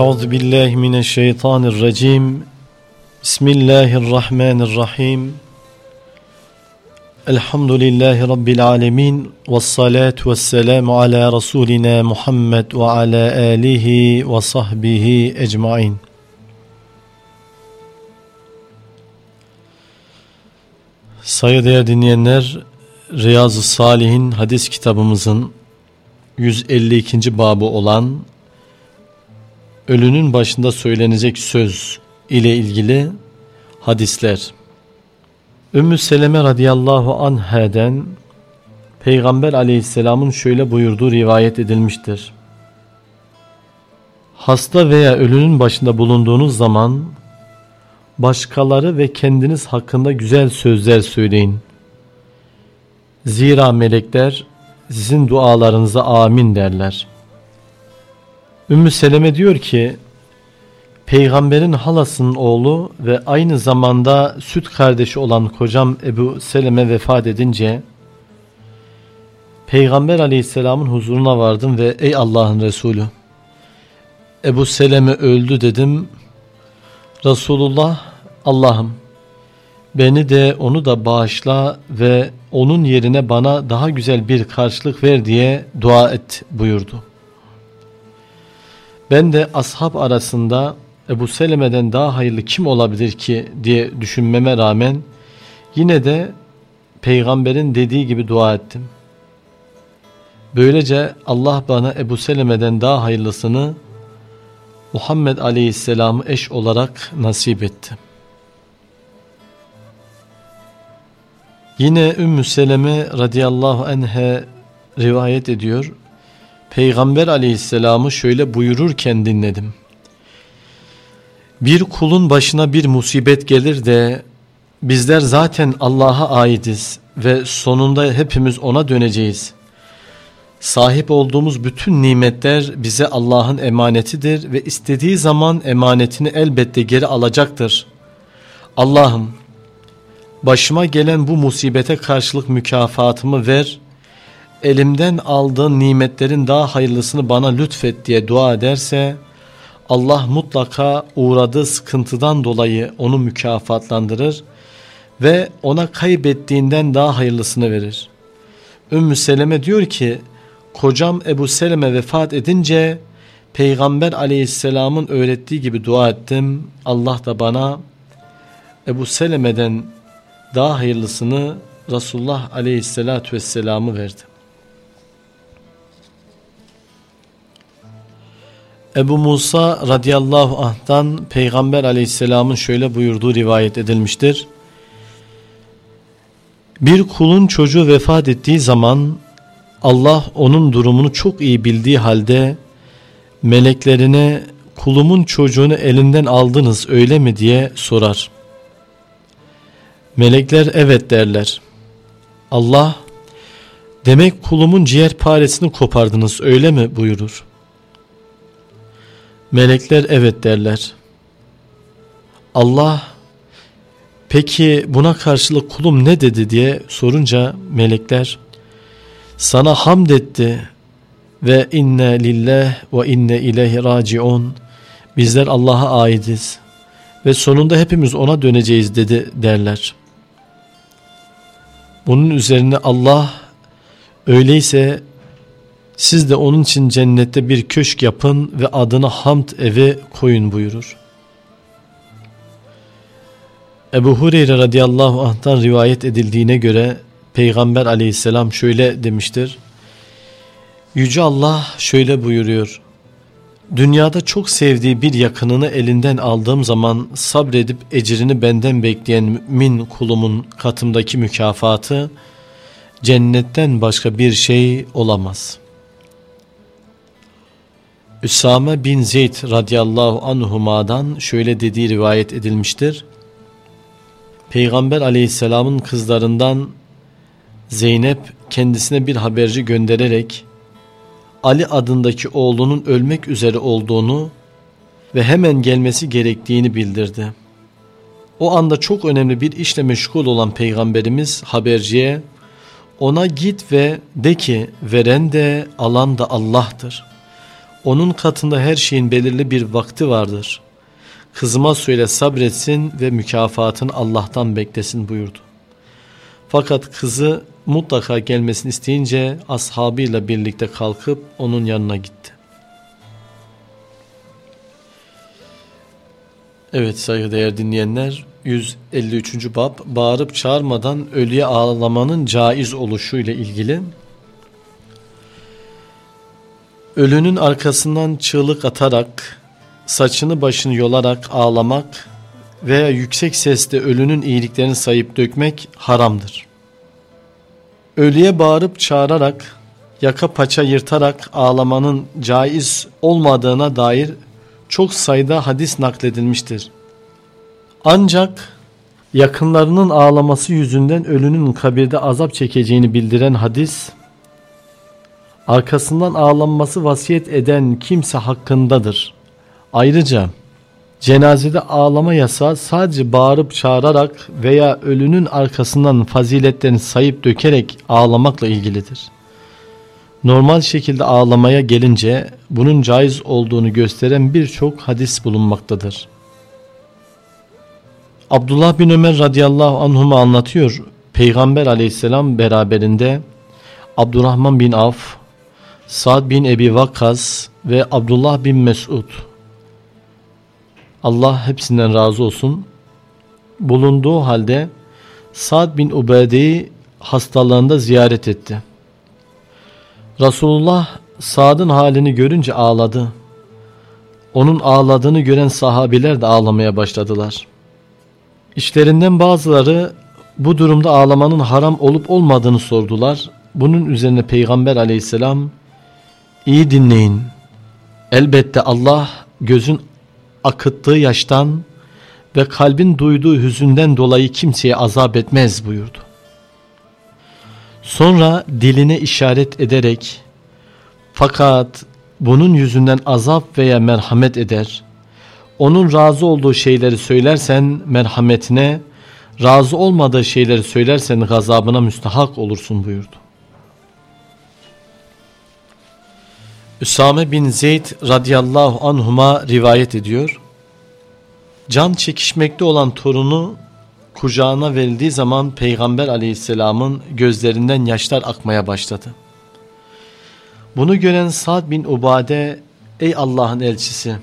Euzu billahi mineşşeytanirracim. Bismillahirrahmanirrahim. Elhamdülillahi rabbil alamin ve salatu vesselamu ala rasulina Muhammed ve ala alihi ve sahbihi ecmaîn. Saygıdeğer dinleyenler, Riyazu Salihin hadis kitabımızın 152. babı olan ölünün başında söylenecek söz ile ilgili hadisler. Ümmü Seleme radıyallahu anheden Peygamber aleyhisselamın şöyle buyurduğu rivayet edilmiştir. Hasta veya ölünün başında bulunduğunuz zaman başkaları ve kendiniz hakkında güzel sözler söyleyin. Zira melekler sizin dualarınıza amin derler. Ümmü Seleme diyor ki Peygamberin halasının oğlu ve aynı zamanda süt kardeşi olan kocam Ebu Seleme vefat edince Peygamber aleyhisselamın huzuruna vardım ve ey Allah'ın Resulü Ebu Seleme öldü dedim. Resulullah Allah'ım beni de onu da bağışla ve onun yerine bana daha güzel bir karşılık ver diye dua et buyurdu. Ben de ashab arasında Ebu Seleme'den daha hayırlı kim olabilir ki diye düşünmeme rağmen yine de peygamberin dediği gibi dua ettim. Böylece Allah bana Ebu Seleme'den daha hayırlısını Muhammed Aleyhisselam'ı eş olarak nasip etti. Yine Ümmü Seleme radıyallahu anh'e rivayet ediyor. Peygamber aleyhisselamı şöyle buyururken dinledim. Bir kulun başına bir musibet gelir de bizler zaten Allah'a aitiz ve sonunda hepimiz ona döneceğiz. Sahip olduğumuz bütün nimetler bize Allah'ın emanetidir ve istediği zaman emanetini elbette geri alacaktır. Allah'ım başıma gelen bu musibete karşılık mükafatımı ver elimden aldığın nimetlerin daha hayırlısını bana lütfet diye dua ederse Allah mutlaka uğradığı sıkıntıdan dolayı onu mükafatlandırır ve ona kaybettiğinden daha hayırlısını verir. Ümmü Seleme diyor ki kocam Ebu Seleme vefat edince Peygamber aleyhisselamın öğrettiği gibi dua ettim. Allah da bana Ebu Seleme'den daha hayırlısını Resulullah aleyhisselatü vesselam'ı verdi. Ebu Musa radıyallahu anh'tan Peygamber aleyhisselamın şöyle buyurduğu rivayet edilmiştir. Bir kulun çocuğu vefat ettiği zaman Allah onun durumunu çok iyi bildiği halde meleklerine kulumun çocuğunu elinden aldınız öyle mi diye sorar. Melekler evet derler. Allah demek kulumun ciğer paresini kopardınız öyle mi buyurur. Melekler evet derler. Allah peki buna karşılık kulum ne dedi diye sorunca melekler sana hamd etti ve inne lillah ve inne ileyhi raciun bizler Allah'a aitiz ve sonunda hepimiz ona döneceğiz dedi derler. Bunun üzerine Allah öyleyse siz de onun için cennette bir köşk yapın ve adına hamd evi koyun buyurur. Ebu Hureyre radıyallahu anh'tan rivayet edildiğine göre Peygamber aleyhisselam şöyle demiştir. Yüce Allah şöyle buyuruyor. Dünyada çok sevdiği bir yakınını elinden aldığım zaman sabredip ecrini benden bekleyen mümin kulumun katımdaki mükafatı cennetten başka bir şey olamaz. Üsame bin Zeyd radıyallahu anhuma'dan şöyle dediği rivayet edilmiştir. Peygamber aleyhisselamın kızlarından Zeynep kendisine bir haberci göndererek Ali adındaki oğlunun ölmek üzere olduğunu ve hemen gelmesi gerektiğini bildirdi. O anda çok önemli bir işle meşgul olan peygamberimiz haberciye ona git ve de ki veren de alan da Allah'tır. Onun katında her şeyin belirli bir vakti vardır. Kızıma söyle sabretsin ve mükafatını Allah'tan beklesin buyurdu. Fakat kızı mutlaka gelmesini isteyince ashabıyla birlikte kalkıp onun yanına gitti. Evet saygıdeğer dinleyenler 153. bab bağırıp çağırmadan ölüye ağlamanın caiz oluşu ile ilgili ölünün arkasından çığlık atarak saçını başını yolarak ağlamak veya yüksek sesle ölünün iyiliklerini sayıp dökmek haramdır. Ölüye bağırıp çağırarak yaka paça yırtarak ağlamanın caiz olmadığına dair çok sayıda hadis nakledilmiştir. Ancak yakınlarının ağlaması yüzünden ölünün kabirde azap çekeceğini bildiren hadis, arkasından ağlanması vasiyet eden kimse hakkındadır. Ayrıca cenazede ağlama yasağı sadece bağırıp çağırarak veya ölünün arkasından faziletlerini sayıp dökerek ağlamakla ilgilidir. Normal şekilde ağlamaya gelince bunun caiz olduğunu gösteren birçok hadis bulunmaktadır. Abdullah bin Ömer radıyallahu anhuma anlatıyor. Peygamber aleyhisselam beraberinde Abdurrahman bin Af, Sa'd bin Ebi Vakkas ve Abdullah bin Mesud. Allah hepsinden razı olsun. Bulunduğu halde Sa'd bin Ubede'yi hastalığında ziyaret etti. Resulullah Sa'd'ın halini görünce ağladı. Onun ağladığını gören sahabiler de ağlamaya başladılar. İşlerinden bazıları bu durumda ağlamanın haram olup olmadığını sordular. Bunun üzerine Peygamber aleyhisselam iyi dinleyin. Elbette Allah gözün akıttığı yaştan ve kalbin duyduğu hüzünden dolayı kimseye azap etmez buyurdu. Sonra diline işaret ederek fakat bunun yüzünden azap veya merhamet eder. Onun razı olduğu şeyleri söylersen merhametine, razı olmadığı şeyleri söylersen gazabına müstahak olursun buyurdu. Üsame bin Zeyd radıyallahu anhuma rivayet ediyor. Can çekişmekte olan torunu kucağına verildiği zaman Peygamber aleyhisselamın gözlerinden yaşlar akmaya başladı. Bunu gören Sa'd bin Ubade ey Allah'ın elçisi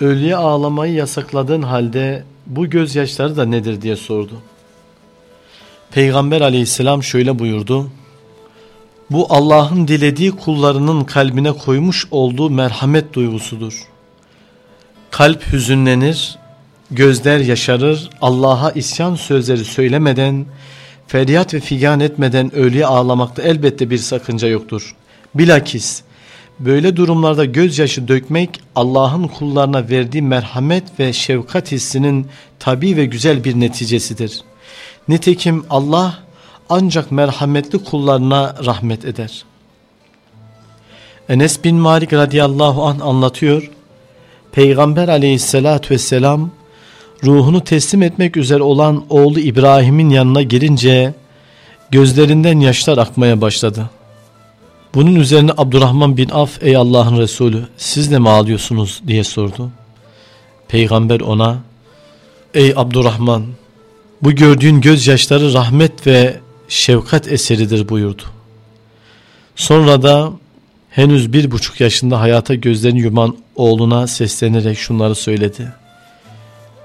ölüye ağlamayı yasakladığın halde bu gözyaşları da nedir diye sordu. Peygamber aleyhisselam şöyle buyurdu. Bu Allah'ın dilediği kullarının kalbine koymuş olduğu merhamet duygusudur. Kalp hüzünlenir, gözler yaşarır, Allah'a isyan sözleri söylemeden, feryat ve figan etmeden ölüye ağlamakta elbette bir sakınca yoktur. Bilakis böyle durumlarda gözyaşı dökmek Allah'ın kullarına verdiği merhamet ve şefkat hissinin tabi ve güzel bir neticesidir. Nitekim Allah ancak merhametli kullarına rahmet eder. Enes bin Malik radıyallahu anh anlatıyor. Peygamber aleyhissalatü vesselam ruhunu teslim etmek üzere olan oğlu İbrahim'in yanına girince gözlerinden yaşlar akmaya başladı. Bunun üzerine Abdurrahman bin Af ey Allah'ın Resulü siz de mi ağlıyorsunuz diye sordu. Peygamber ona ey Abdurrahman bu gördüğün gözyaşları rahmet ve şefkat eseridir buyurdu. Sonra da henüz bir buçuk yaşında hayata gözlerini yuman oğluna seslenerek şunları söyledi.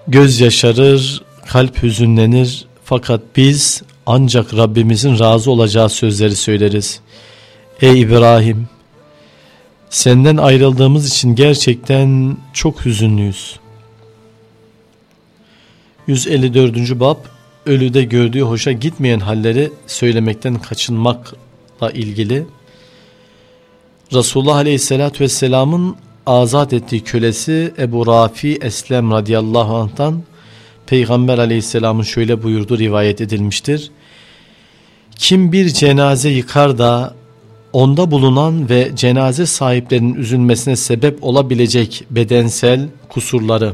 Göz yaşarır, kalp hüzünlenir fakat biz ancak Rabbimizin razı olacağı sözleri söyleriz. Ey İbrahim! Senden ayrıldığımız için gerçekten çok hüzünlüyüz. 154. Bab Ölüde gördüğü hoşa gitmeyen halleri söylemekten kaçınmakla ilgili Resulullah Aleyhisselatü Vesselam'ın azat ettiği kölesi Ebu Rafi Eslem radıyallahu anh'tan Peygamber Aleyhisselam'ın şöyle buyurdu rivayet edilmiştir. Kim bir cenaze yıkar da onda bulunan ve cenaze sahiplerinin üzülmesine sebep olabilecek bedensel kusurları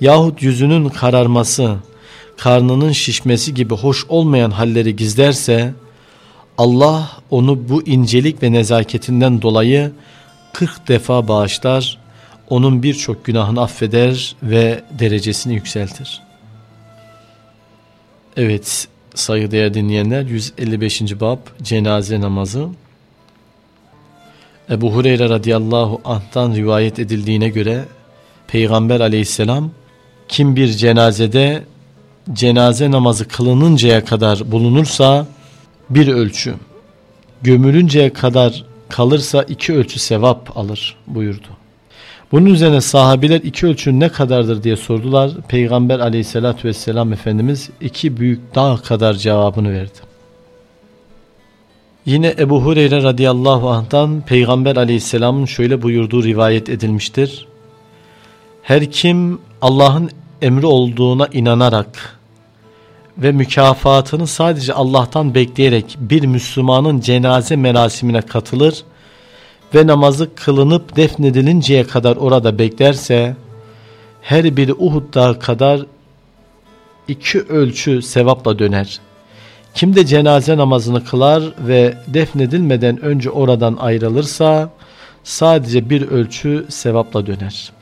yahut yüzünün kararması, karnının şişmesi gibi hoş olmayan halleri gizlerse Allah onu bu incelik ve nezaketinden dolayı 40 defa bağışlar, onun birçok günahını affeder ve derecesini yükseltir. Evet, saygıdeğer dinleyenler 155. bab cenaze namazı. Ebu Hureyre radıyallahu anh'tan rivayet edildiğine göre Peygamber aleyhisselam kim bir cenazede cenaze namazı kılınıncaya kadar bulunursa bir ölçü, gömülünceye kadar kalırsa iki ölçü sevap alır buyurdu. Bunun üzerine sahabiler iki ölçü ne kadardır diye sordular. Peygamber aleyhissalatü vesselam Efendimiz iki büyük dağ kadar cevabını verdi. Yine Ebu Hureyre radıyallahu anh'tan Peygamber aleyhisselamın şöyle buyurduğu rivayet edilmiştir. Her kim Allah'ın emri olduğuna inanarak ve mükafatını sadece Allah'tan bekleyerek bir Müslümanın cenaze merasimine katılır ve namazı kılınıp defnedilinceye kadar orada beklerse her biri Uhud dağı kadar iki ölçü sevapla döner. Kim de cenaze namazını kılar ve defnedilmeden önce oradan ayrılırsa sadece bir ölçü sevapla döner.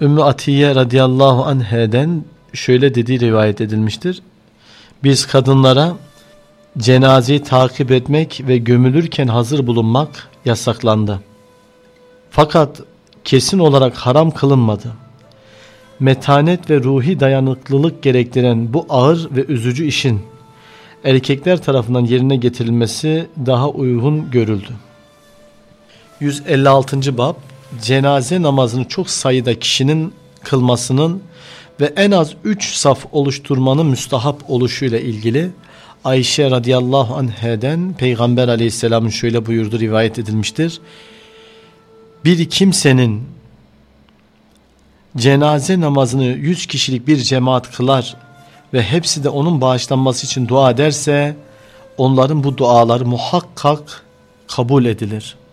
Ümmü Atiye radıyallahu anheden şöyle dediği rivayet edilmiştir. Biz kadınlara cenazeyi takip etmek ve gömülürken hazır bulunmak yasaklandı. Fakat kesin olarak haram kılınmadı. Metanet ve ruhi dayanıklılık gerektiren bu ağır ve üzücü işin erkekler tarafından yerine getirilmesi daha uygun görüldü. 156. bab cenaze namazını çok sayıda kişinin kılmasının ve en az 3 saf oluşturmanın müstahap oluşuyla ilgili Ayşe radıyallahu anheden Peygamber aleyhisselamın şöyle buyurdu rivayet edilmiştir. Bir kimsenin cenaze namazını 100 kişilik bir cemaat kılar ve hepsi de onun bağışlanması için dua ederse onların bu duaları muhakkak kabul edilir.''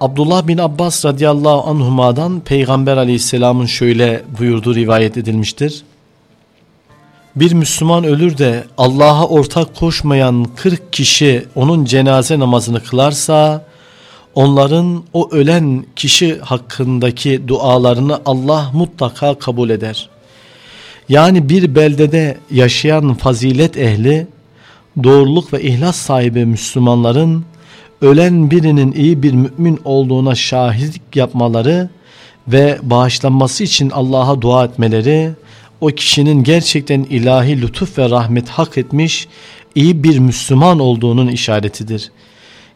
Abdullah bin Abbas radıyallahu anhuma'dan Peygamber aleyhisselamın şöyle buyurduğu rivayet edilmiştir. Bir Müslüman ölür de Allah'a ortak koşmayan 40 kişi onun cenaze namazını kılarsa onların o ölen kişi hakkındaki dualarını Allah mutlaka kabul eder. Yani bir beldede yaşayan fazilet ehli, doğruluk ve ihlas sahibi Müslümanların ölen birinin iyi bir mümin olduğuna şahitlik yapmaları ve bağışlanması için Allah'a dua etmeleri o kişinin gerçekten ilahi lütuf ve rahmet hak etmiş iyi bir Müslüman olduğunun işaretidir.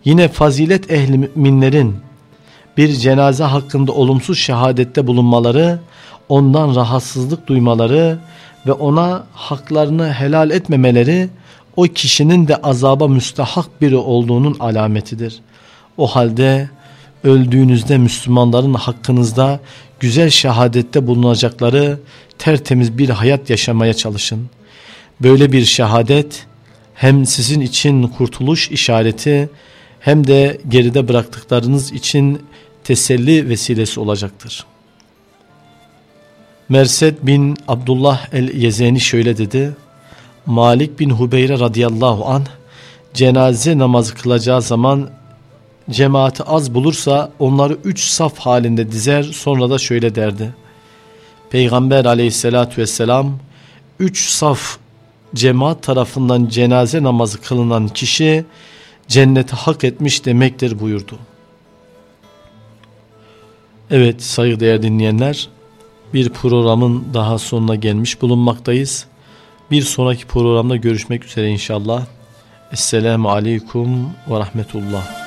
Yine fazilet ehli müminlerin bir cenaze hakkında olumsuz şehadette bulunmaları, ondan rahatsızlık duymaları ve ona haklarını helal etmemeleri o kişinin de azaba müstahak biri olduğunun alametidir. O halde öldüğünüzde Müslümanların hakkınızda güzel şehadette bulunacakları tertemiz bir hayat yaşamaya çalışın. Böyle bir şehadet hem sizin için kurtuluş işareti hem de geride bıraktıklarınız için teselli vesilesi olacaktır. Mersed bin Abdullah el-Yezeni şöyle dedi. Malik bin Hubeyre radıyallahu an cenaze namazı kılacağı zaman cemaati az bulursa onları üç saf halinde dizer sonra da şöyle derdi. Peygamber aleyhissalatü vesselam üç saf cemaat tarafından cenaze namazı kılınan kişi cenneti hak etmiş demektir buyurdu. Evet saygıdeğer dinleyenler bir programın daha sonuna gelmiş bulunmaktayız. Bir sonraki programda görüşmek üzere inşallah. Esselamu Aleyküm ve Rahmetullah.